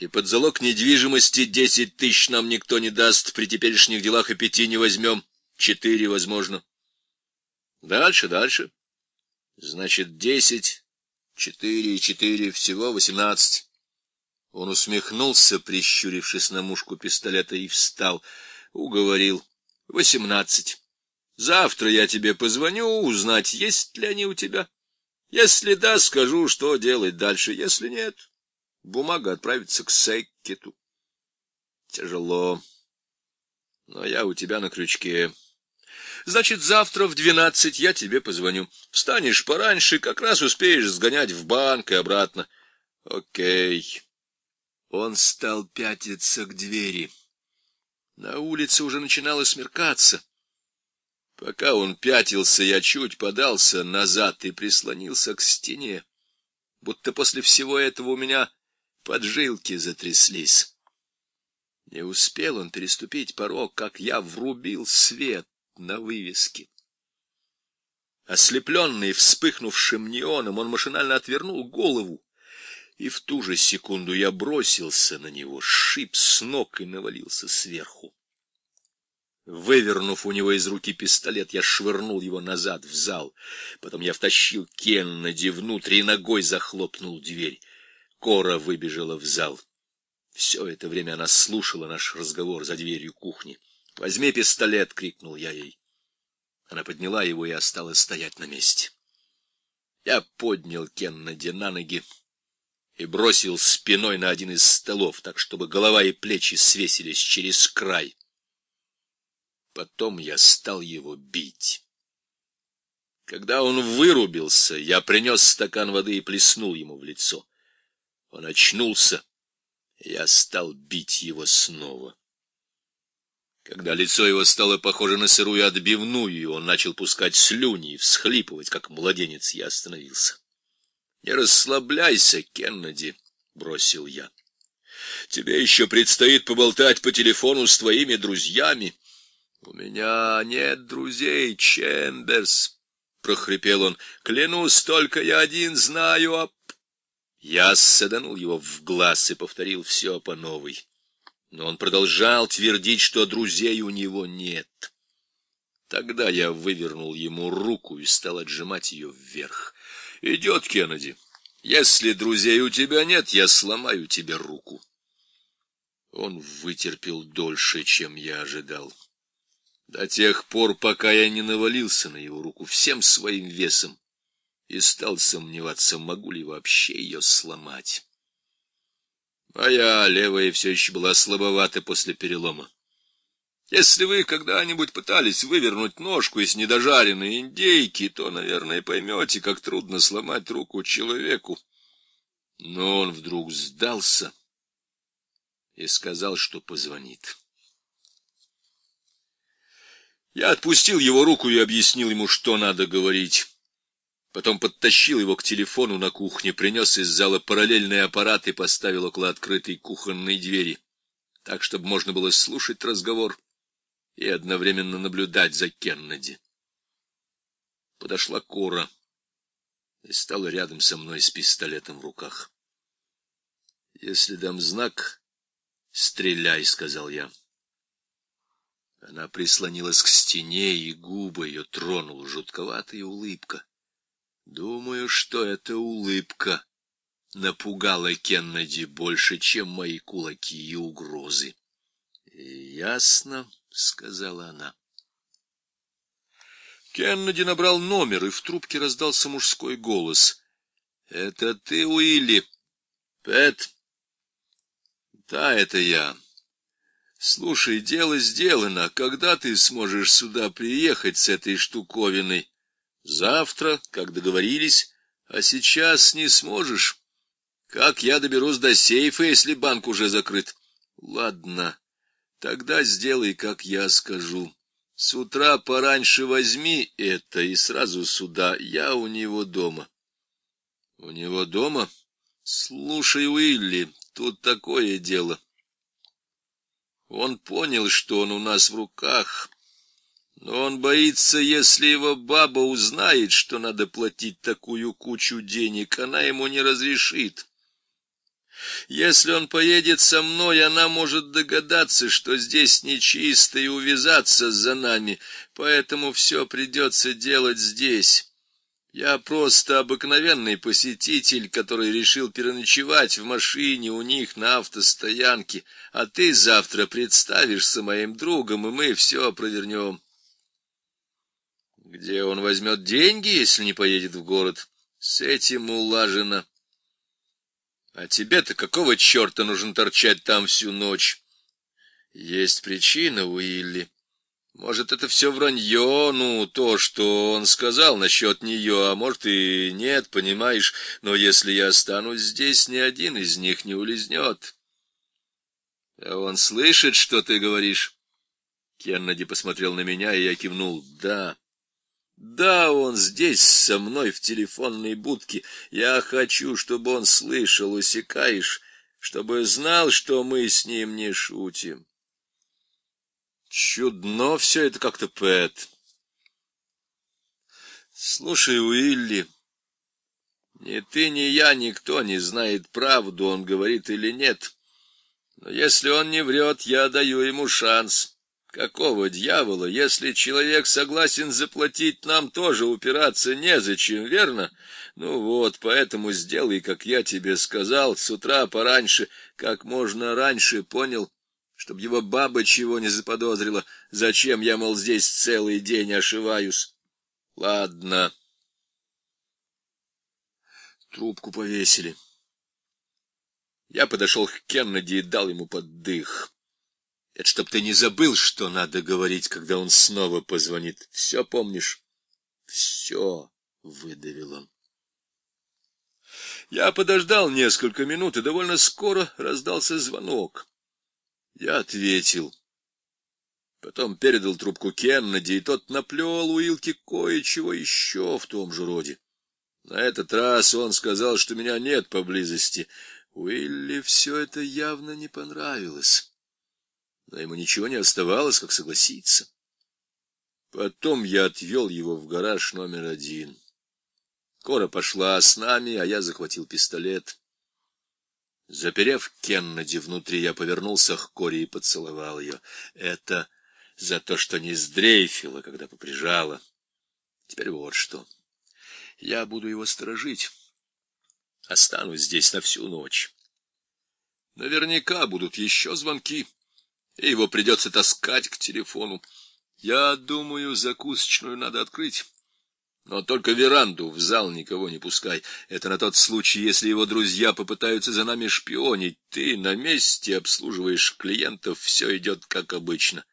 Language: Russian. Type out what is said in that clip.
И под залог недвижимости десять тысяч нам никто не даст, при теперешних делах и пяти не возьмем. Четыре, возможно. Дальше, дальше. Значит, десять, четыре и четыре, всего восемнадцать. Он усмехнулся, прищурившись на мушку пистолета, и встал. Уговорил. Восемнадцать. Завтра я тебе позвоню, узнать, есть ли они у тебя. Если да, скажу, что делать дальше. Если нет, бумага отправится к Секкету. Тяжело. Но я у тебя на крючке. Значит, завтра в двенадцать я тебе позвоню. Встанешь пораньше, как раз успеешь сгонять в банк и обратно. Окей. Он стал пятиться к двери. На улице уже начинало смеркаться. Пока он пятился, я чуть подался назад и прислонился к стене. Будто после всего этого у меня поджилки затряслись. Не успел он переступить порог, как я врубил свет на вывеске. Ослепленный вспыхнувшим неоном, он машинально отвернул голову, и в ту же секунду я бросился на него, шип с ног и навалился сверху. Вывернув у него из руки пистолет, я швырнул его назад в зал. Потом я втащил Кеннеди внутрь и ногой захлопнул дверь. Кора выбежала в зал. Все это время она слушала наш разговор за дверью кухни. «Возьми пистолет!» — крикнул я ей. Она подняла его и осталась стоять на месте. Я поднял Кеннеди на ноги и бросил спиной на один из столов, так чтобы голова и плечи свесились через край. Потом я стал его бить. Когда он вырубился, я принес стакан воды и плеснул ему в лицо. Он очнулся, я стал бить его снова. Когда лицо его стало похоже на сырую отбивную, он начал пускать слюни и всхлипывать, как младенец, я остановился. — Не расслабляйся, Кеннеди, — бросил я. — Тебе еще предстоит поболтать по телефону с твоими друзьями. — У меня нет друзей, Чемберс, — прохрипел он. — Клянусь, только я один знаю о... Я седанул его в глаз и повторил все по новой. Но он продолжал твердить, что друзей у него нет. Тогда я вывернул ему руку и стал отжимать ее вверх. «Идет, Кеннеди. Если друзей у тебя нет, я сломаю тебе руку». Он вытерпел дольше, чем я ожидал. До тех пор, пока я не навалился на его руку всем своим весом и стал сомневаться, могу ли вообще ее сломать. Моя левая все еще была слабовата после перелома. Если вы когда-нибудь пытались вывернуть ножку из недожаренной индейки, то, наверное, поймете, как трудно сломать руку человеку. Но он вдруг сдался и сказал, что позвонит. Я отпустил его руку и объяснил ему, что надо говорить. Потом подтащил его к телефону на кухне, принес из зала параллельный аппарат и поставил около открытой кухонной двери, так, чтобы можно было слушать разговор и одновременно наблюдать за Кеннеди. Подошла Кора и стала рядом со мной с пистолетом в руках. — Если дам знак, стреляй, — сказал я. Она прислонилась к стене, и губы ее тронула жутковатая улыбка. Думаю, что эта улыбка напугала Кеннеди больше, чем мои кулаки и угрозы. — Ясно, — сказала она. Кеннеди набрал номер, и в трубке раздался мужской голос. — Это ты, Уилли? — Пэт? — Да, это я. Слушай, дело сделано. Когда ты сможешь сюда приехать с этой штуковиной? Завтра, как договорились, а сейчас не сможешь. Как я доберусь до сейфа, если банк уже закрыт? Ладно, тогда сделай, как я скажу. С утра пораньше возьми это и сразу сюда. Я у него дома. У него дома? Слушай, Уилли, тут такое дело. Он понял, что он у нас в руках, но он боится, если его баба узнает, что надо платить такую кучу денег, она ему не разрешит. Если он поедет со мной, она может догадаться, что здесь нечисто и увязаться за нами, поэтому все придется делать здесь. Я просто обыкновенный посетитель, который решил переночевать в машине у них на автостоянке, а ты завтра представишься моим другом, и мы все провернем. Где он возьмет деньги, если не поедет в город? С этим улажено. А тебе-то какого черта нужно торчать там всю ночь? Есть причина, Уилли. Может, это все вранье, ну, то, что он сказал насчет нее, а может и нет, понимаешь, но если я останусь здесь, ни один из них не улизнет. А он слышит, что ты говоришь? Кеннеди посмотрел на меня, и я кивнул. Да. Да, он здесь со мной в телефонной будке. Я хочу, чтобы он слышал, усекаешь, чтобы знал, что мы с ним не шутим. Чудно все это как-то, Пэт. Слушай, Уилли, ни ты, ни я, никто не знает, правду он говорит или нет. Но если он не врет, я даю ему шанс. Какого дьявола, если человек согласен заплатить, нам тоже упираться незачем, верно? Ну вот, поэтому сделай, как я тебе сказал, с утра пораньше, как можно раньше, понял? чтобы его баба чего не заподозрила, зачем я, мол, здесь целый день ошиваюсь. Ладно. Трубку повесили. Я подошел к Кеннеди и дал ему поддых. Это чтоб ты не забыл, что надо говорить, когда он снова позвонит. Все помнишь? Все, выдавил он. Я подождал несколько минут, и довольно скоро раздался звонок. Я ответил. Потом передал трубку Кеннеди, и тот наплел Уилке кое-чего еще в том же роде. На этот раз он сказал, что меня нет поблизости. Уилли все это явно не понравилось. Но ему ничего не оставалось, как согласиться. Потом я отвел его в гараж номер один. Кора пошла с нами, а я захватил пистолет. Заперев Кеннеди внутри, я повернулся к Коре и поцеловал ее. Это за то, что не сдрейфила, когда поприжала. Теперь вот что. Я буду его сторожить. Останусь здесь на всю ночь. Наверняка будут еще звонки, и его придется таскать к телефону. Я думаю, закусочную надо открыть. Но только веранду в зал никого не пускай. Это на тот случай, если его друзья попытаются за нами шпионить. Ты на месте обслуживаешь клиентов, все идет как обычно.